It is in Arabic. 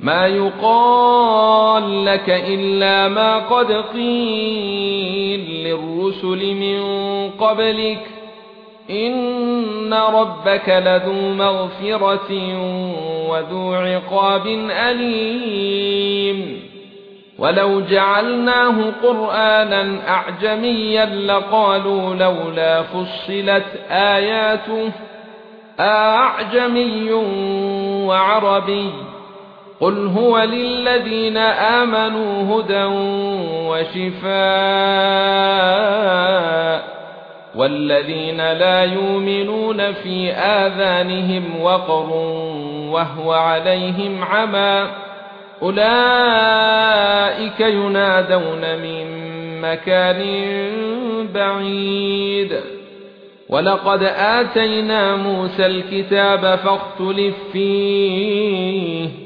ما يقال لك إلا ما قد قيل للرسل من قبلك إن ربك لذو مغفرة وذو عقاب أليم. ولو جعلناه قرآنا أعجميا لقالوا لولا فصلت آياته أعجمي وعربي. قل هو للذين امنوا هدى وشفاء والذين لا يؤمنون في اذانهم وقر وهو عليهم عمى اولئك ينادون من مكان بعيد ولقد اتينا موسى الكتاب فاختلف فيه